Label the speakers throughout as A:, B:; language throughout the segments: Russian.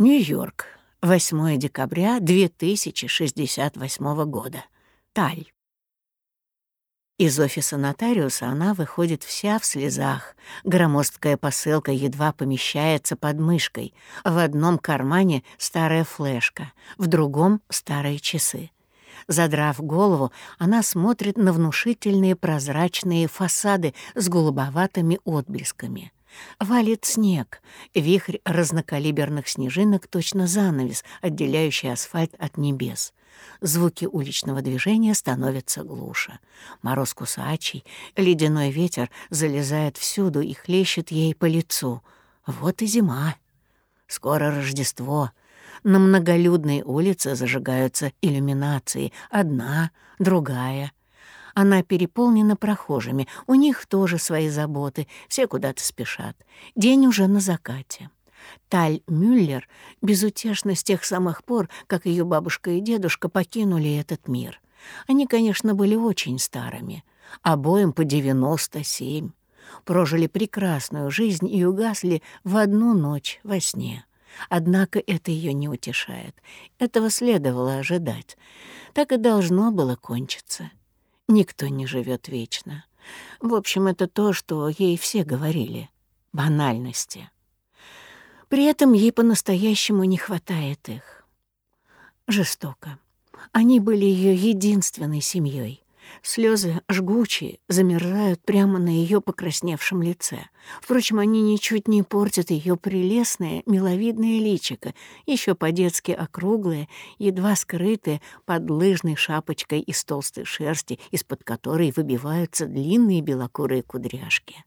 A: Нью-Йорк, 8 декабря 2068 года. Таль. Из офиса нотариуса она выходит вся в слезах. Громоздкая посылка едва помещается под мышкой. В одном кармане старая флешка, в другом — старые часы. Задрав голову, она смотрит на внушительные прозрачные фасады с голубоватыми отблесками. Валит снег, вихрь разнокалиберных снежинок, точно занавес, отделяющий асфальт от небес. Звуки уличного движения становятся глуше. Мороз кусачий, ледяной ветер залезает всюду и хлещет ей по лицу. Вот и зима. Скоро Рождество. На многолюдной улице зажигаются иллюминации. Одна, другая. Она переполнена прохожими, у них тоже свои заботы, все куда-то спешат. День уже на закате. Таль Мюллер безутешна с тех самых пор, как ее бабушка и дедушка покинули этот мир. Они, конечно, были очень старыми, обоим по 97. Прожили прекрасную жизнь и угасли в одну ночь во сне. Однако это ее не утешает. Этого следовало ожидать. Так и должно было кончиться. Никто не живет вечно. В общем, это то, что ей все говорили. Банальности. При этом ей по-настоящему не хватает их. Жестоко. Они были ее единственной семьей. Слезы жгучие, замерзают прямо на ее покрасневшем лице. Впрочем, они ничуть не портят ее прелестное, миловидное личико, еще по-детски округлое, едва скрытое под лыжной шапочкой из толстой шерсти, из-под которой выбиваются длинные белокурые кудряшки.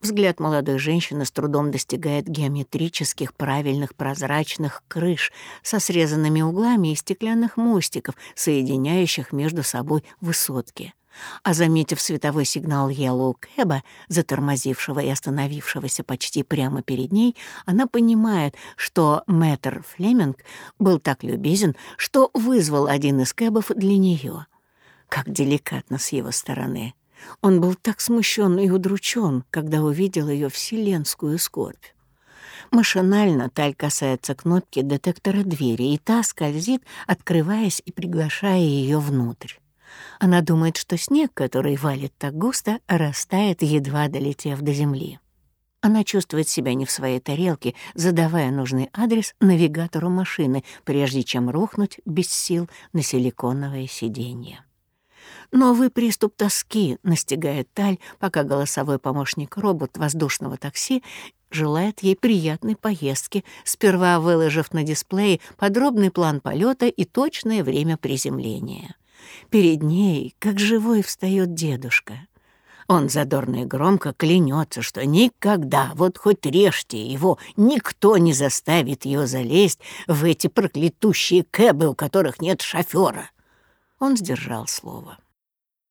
A: Взгляд молодой женщины с трудом достигает геометрических правильных прозрачных крыш со срезанными углами и стеклянных мостиков, соединяющих между собой высотки. А заметив световой сигнал Yellow Cab, затормозившего и остановившегося почти прямо перед ней, она понимает, что мэтр Флеминг был так любезен, что вызвал один из кэбов для нее. Как деликатно с его стороны. Он был так смущен и удручен, когда увидел ее вселенскую скорбь. Машинально Таль касается кнопки детектора двери, и та скользит, открываясь и приглашая ее внутрь. Она думает, что снег, который валит так густо, растает, едва долетев до земли. Она чувствует себя не в своей тарелке, задавая нужный адрес навигатору машины, прежде чем рухнуть без сил на силиконовое сиденье. Новый приступ тоски настигает Таль, пока голосовой помощник-робот воздушного такси желает ей приятной поездки, сперва выложив на дисплее подробный план полета и точное время приземления. Перед ней, как живой, встает дедушка. Он задорно и громко клянется, что никогда, вот хоть режьте его, никто не заставит ее залезть в эти проклятущие кэбы, у которых нет шофера. Он сдержал слово.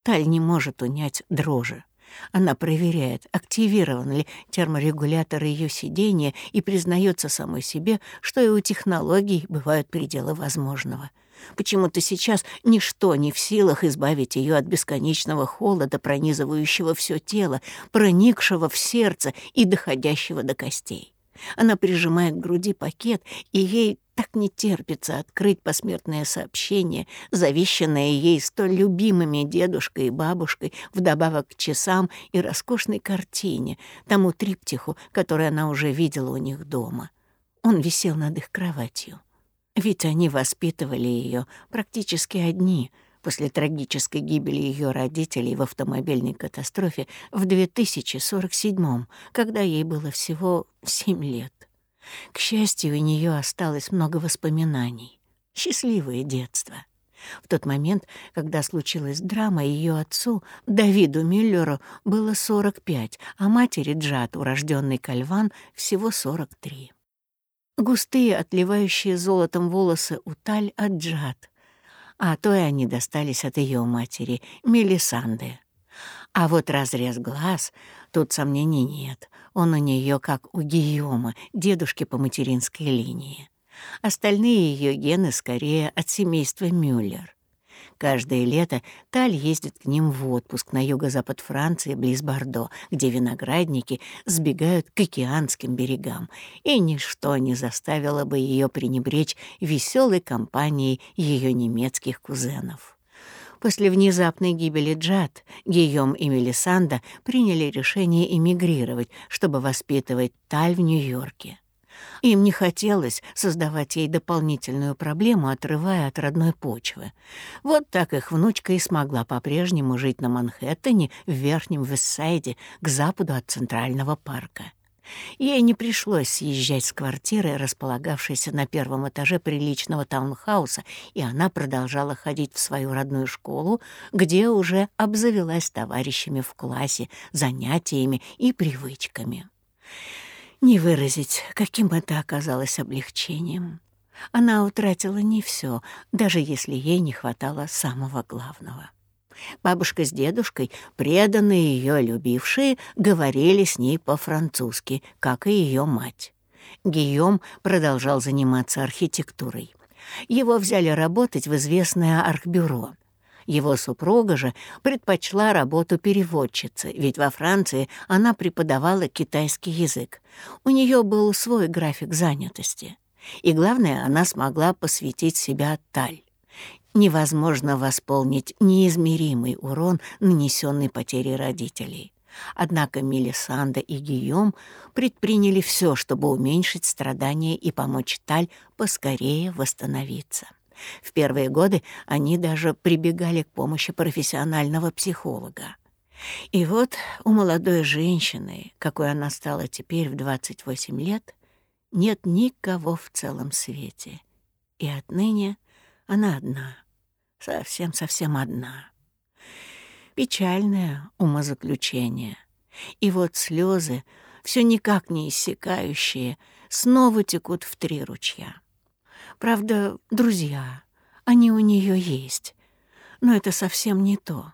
A: Таль не может унять дрожи. Она проверяет, активирован ли терморегулятор ее сидения и признается самой себе, что и у технологий бывают пределы возможного. Почему-то сейчас ничто не в силах избавить ее от бесконечного холода, пронизывающего все тело, проникшего в сердце и доходящего до костей. Она прижимает к груди пакет, и ей так не терпится открыть посмертное сообщение, завещанное ей столь любимыми дедушкой и бабушкой, вдобавок к часам и роскошной картине, тому триптиху, который она уже видела у них дома. Он висел над их кроватью. Ведь они воспитывали ее практически одни — после трагической гибели ее родителей в автомобильной катастрофе в 2047 когда ей было всего семь лет. К счастью, у нее осталось много воспоминаний. Счастливое детство. В тот момент, когда случилась драма, ее отцу, Давиду Миллеру, было 45, а матери Джад, урожденный Кальван, всего 43. Густые, отливающие золотом волосы у Таль от Джад, а то и они достались от ее матери, Мелисанды. А вот разрез глаз, тут сомнений нет. Он у нее как у Гийома, дедушки по материнской линии. Остальные ее гены скорее от семейства Мюллер. Каждое лето Таль ездит к ним в отпуск на юго-запад Франции, близ Бордо, где виноградники сбегают к океанским берегам, и ничто не заставило бы ее пренебречь веселой компанией ее немецких кузенов. После внезапной гибели Джад Гийом и Мелисанда приняли решение эмигрировать, чтобы воспитывать Таль в Нью-Йорке. Им не хотелось создавать ей дополнительную проблему, отрывая от родной почвы. Вот так их внучка и смогла по-прежнему жить на Манхэттене в Верхнем Вестсайде к западу от Центрального парка. Ей не пришлось съезжать с квартиры, располагавшейся на первом этаже приличного таунхауса, и она продолжала ходить в свою родную школу, где уже обзавелась товарищами в классе, занятиями и привычками. Не выразить, каким это оказалось облегчением. Она утратила не все, даже если ей не хватало самого главного. Бабушка с дедушкой, преданные ее любившие, говорили с ней по-французски, как и ее мать. Гийом продолжал заниматься архитектурой. Его взяли работать в известное архбюро — его супруга же предпочла работу переводчицы, ведь во Франции она преподавала китайский язык. У нее был свой график занятости. И главное, она смогла посвятить себя Таль. Невозможно восполнить неизмеримый урон, нанесенный потерей родителей. Однако Мелисанда и Гийом предприняли все, чтобы уменьшить страдания и помочь Таль поскорее восстановиться. В первые годы они даже прибегали к помощи профессионального психолога. И вот у молодой женщины, какой она стала теперь в 28 лет, нет никого в целом свете. И отныне она одна, совсем-совсем одна. Печальное умозаключение. И вот слезы, все никак не иссякающие, снова текут в три ручья. Правда, друзья, они у нее есть. Но это совсем не то.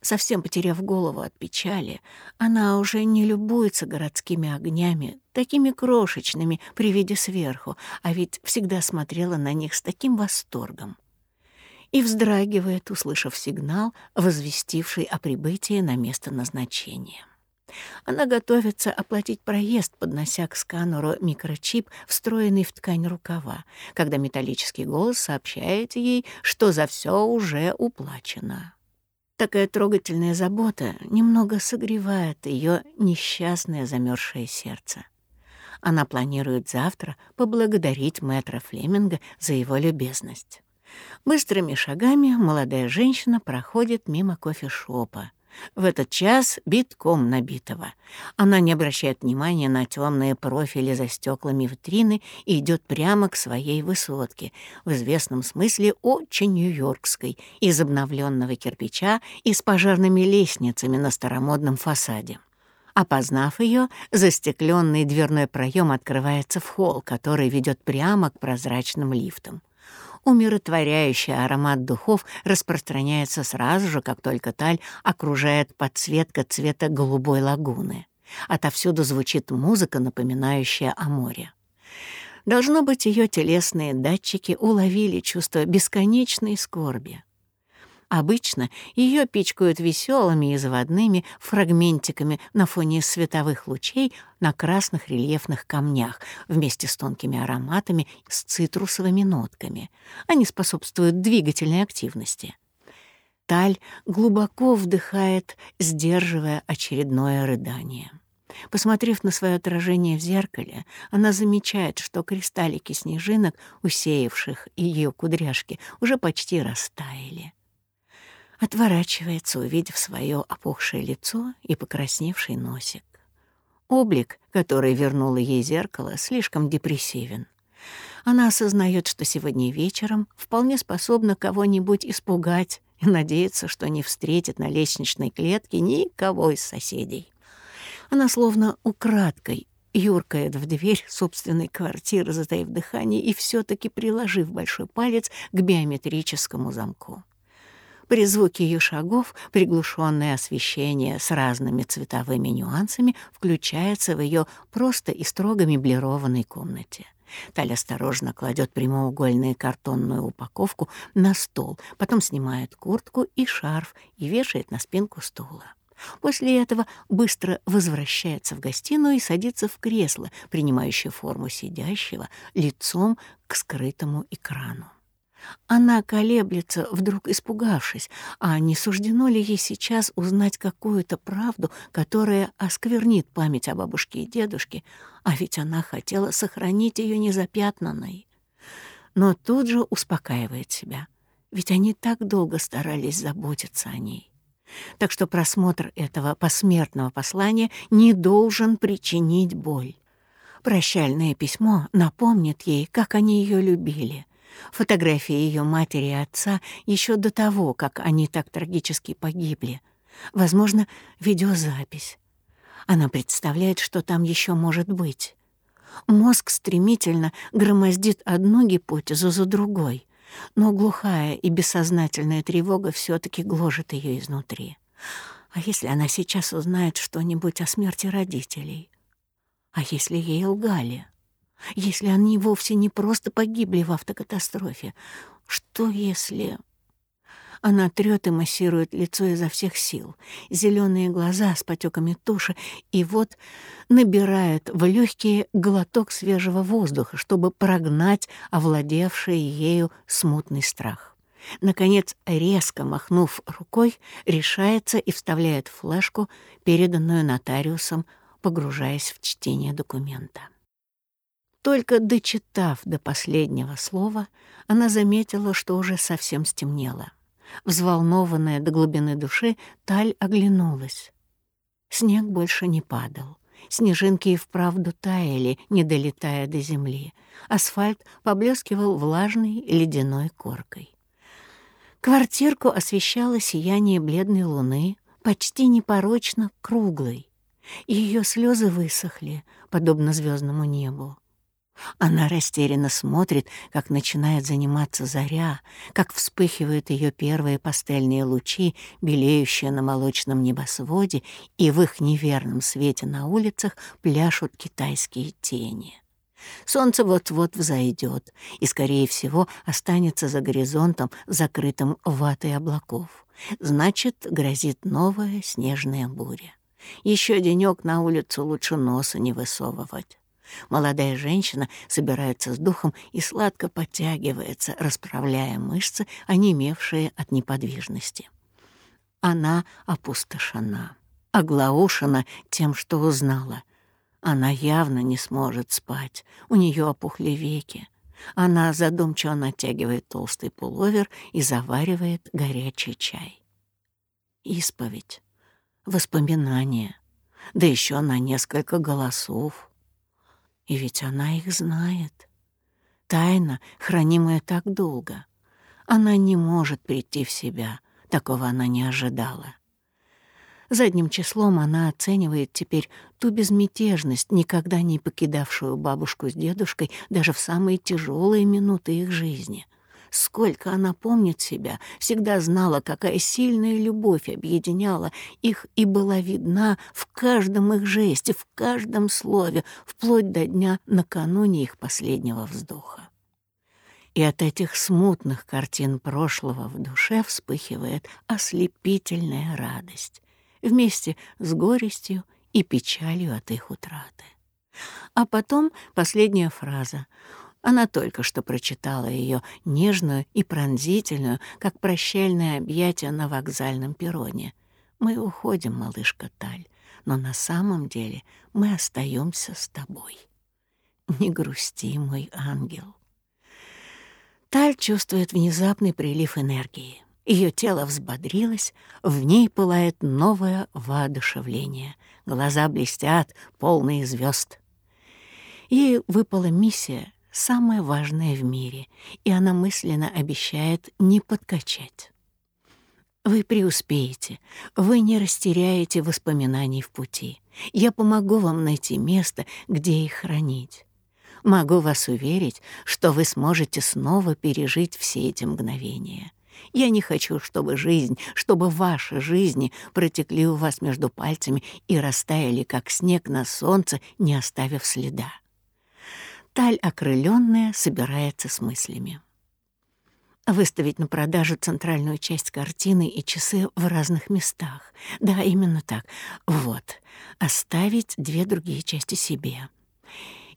A: Совсем потеряв голову от печали, она уже не любуется городскими огнями, такими крошечными при виде сверху, а ведь всегда смотрела на них с таким восторгом. И вздрагивает, услышав сигнал, возвестивший о прибытии на место назначения. Она готовится оплатить проезд, поднося к сканеру микрочип, встроенный в ткань рукава, когда металлический голос сообщает ей, что за все уже уплачено. Такая трогательная забота немного согревает ее несчастное замерзшее сердце. Она планирует завтра поблагодарить мэтра Флеминга за его любезность. Быстрыми шагами молодая женщина проходит мимо кофешопа, в этот час битком набитого. Она не обращает внимания на темные профили за стеклами витрины и идет прямо к своей высотке, в известном смысле очень нью-йоркской, из обновленного кирпича и с пожарными лестницами на старомодном фасаде. Опознав ее, застекленный дверной проем открывается в холл, который ведет прямо к прозрачным лифтам умиротворяющий аромат духов распространяется сразу же, как только таль окружает подсветка цвета голубой лагуны. Отовсюду звучит музыка, напоминающая о море. Должно быть, ее телесные датчики уловили чувство бесконечной скорби. Обычно ее пичкают веселыми и заводными фрагментиками на фоне световых лучей на красных рельефных камнях вместе с тонкими ароматами с цитрусовыми нотками. Они способствуют двигательной активности. Таль глубоко вдыхает, сдерживая очередное рыдание. Посмотрев на свое отражение в зеркале, она замечает, что кристаллики снежинок, усеявших ее кудряшки, уже почти растаяли отворачивается, увидев свое опухшее лицо и покрасневший носик. Облик, который вернуло ей зеркало, слишком депрессивен. Она осознает, что сегодня вечером вполне способна кого-нибудь испугать и надеется, что не встретит на лестничной клетке никого из соседей. Она словно украдкой юркает в дверь собственной квартиры, затаив дыхание и все таки приложив большой палец к биометрическому замку. При звуке ее шагов приглушенное освещение с разными цветовыми нюансами включается в ее просто и строго меблированной комнате. Таль осторожно кладет прямоугольную картонную упаковку на стол, потом снимает куртку и шарф и вешает на спинку стула. После этого быстро возвращается в гостиную и садится в кресло, принимающее форму сидящего, лицом к скрытому экрану. Она колеблется, вдруг испугавшись, а не суждено ли ей сейчас узнать какую-то правду, которая осквернит память о бабушке и дедушке, а ведь она хотела сохранить ее незапятнанной. Но тут же успокаивает себя, ведь они так долго старались заботиться о ней. Так что просмотр этого посмертного послания не должен причинить боль. Прощальное письмо напомнит ей, как они ее любили — Фотографии ее матери и отца еще до того, как они так трагически погибли. Возможно, видеозапись. Она представляет, что там еще может быть. Мозг стремительно громоздит одну гипотезу за другой, но глухая и бессознательная тревога все таки гложет ее изнутри. А если она сейчас узнает что-нибудь о смерти родителей? А если ей лгали? Если они вовсе не просто погибли в автокатастрофе? Что если... Она трёт и массирует лицо изо всех сил, зеленые глаза с потеками туши, и вот набирает в легкие глоток свежего воздуха, чтобы прогнать овладевший ею смутный страх. Наконец, резко махнув рукой, решается и вставляет флешку, переданную нотариусом, погружаясь в чтение документа. Только дочитав до последнего слова, она заметила, что уже совсем стемнело. Взволнованная до глубины души, Таль оглянулась. Снег больше не падал. Снежинки и вправду таяли, не долетая до земли. Асфальт поблескивал влажной ледяной коркой. Квартирку освещало сияние бледной луны, почти непорочно круглой. Ее слезы высохли, подобно звездному небу. Она растерянно смотрит, как начинает заниматься заря, как вспыхивают ее первые пастельные лучи, белеющие на молочном небосводе, и в их неверном свете на улицах пляшут китайские тени. Солнце вот-вот взойдет и, скорее всего, останется за горизонтом, закрытым ватой облаков. Значит, грозит новая снежная буря. Еще денек на улицу лучше носа не высовывать. Молодая женщина собирается с духом и сладко подтягивается, расправляя мышцы, онемевшие от неподвижности. Она опустошена, оглаушена тем, что узнала. Она явно не сможет спать, у нее опухли веки. Она задумчиво натягивает толстый пуловер и заваривает горячий чай. Исповедь, воспоминания, да еще на несколько голосов — и ведь она их знает. Тайна, хранимая так долго. Она не может прийти в себя. Такого она не ожидала. Задним числом она оценивает теперь ту безмятежность, никогда не покидавшую бабушку с дедушкой даже в самые тяжелые минуты их жизни — Сколько она помнит себя, всегда знала, какая сильная любовь объединяла их и была видна в каждом их жесте, в каждом слове, вплоть до дня накануне их последнего вздоха. И от этих смутных картин прошлого в душе вспыхивает ослепительная радость вместе с горестью и печалью от их утраты. А потом последняя фраза — она только что прочитала ее нежную и пронзительную, как прощальное объятие на вокзальном перроне. «Мы уходим, малышка Таль, но на самом деле мы остаемся с тобой. Не грусти, мой ангел». Таль чувствует внезапный прилив энергии. Ее тело взбодрилось, в ней пылает новое воодушевление. Глаза блестят, полные звезд. Ей выпала миссия самое важное в мире, и она мысленно обещает не подкачать. Вы преуспеете, вы не растеряете воспоминаний в пути. Я помогу вам найти место, где их хранить. Могу вас уверить, что вы сможете снова пережить все эти мгновения. Я не хочу, чтобы жизнь, чтобы ваши жизни протекли у вас между пальцами и растаяли, как снег на солнце, не оставив следа. Таль, окрыленная, собирается с мыслями. Выставить на продажу центральную часть картины и часы в разных местах. Да, именно так. Вот. Оставить две другие части себе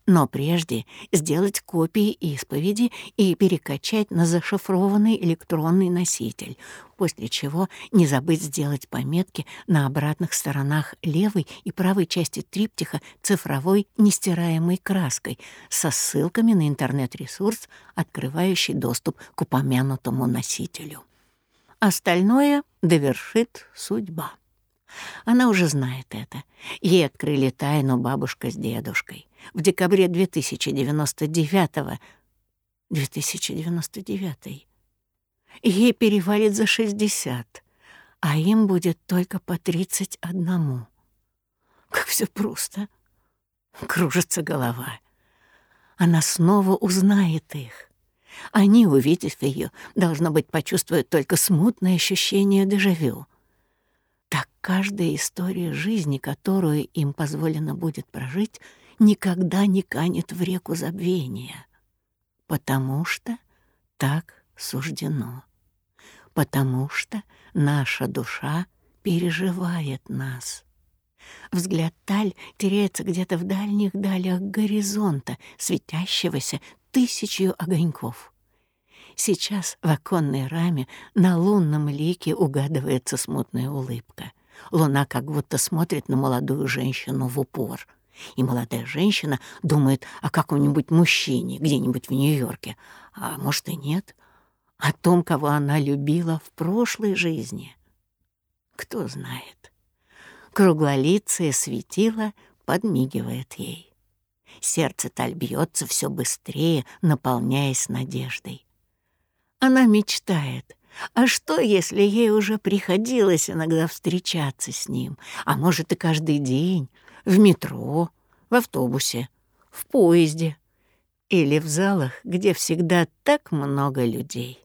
A: но прежде сделать копии исповеди и перекачать на зашифрованный электронный носитель, после чего не забыть сделать пометки на обратных сторонах левой и правой части триптиха цифровой нестираемой краской со ссылками на интернет-ресурс, открывающий доступ к упомянутому носителю. Остальное довершит судьба. Она уже знает это. Ей открыли тайну бабушка с дедушкой. В декабре 2099-го... 2099 Ей перевалит за 60, а им будет только по 31. Как все просто. Кружится голова. Она снова узнает их. Они, увидев ее, должно быть, почувствуют только смутное ощущение дежавю — так каждая история жизни, которую им позволено будет прожить, никогда не канет в реку забвения. Потому что так суждено. Потому что наша душа переживает нас. Взгляд Таль теряется где-то в дальних далях горизонта, светящегося тысячью огоньков. Сейчас в оконной раме на лунном лике угадывается смутная улыбка. Луна как будто смотрит на молодую женщину в упор. И молодая женщина думает о каком-нибудь мужчине где-нибудь в Нью-Йорке. А может и нет. О том, кого она любила в прошлой жизни. Кто знает. Круглолицее светило подмигивает ей. Сердце Таль бьется все быстрее, наполняясь надеждой. Она мечтает. А что, если ей уже приходилось иногда встречаться с ним? А может, и каждый день? В метро, в автобусе, в поезде или в залах, где всегда так много людей?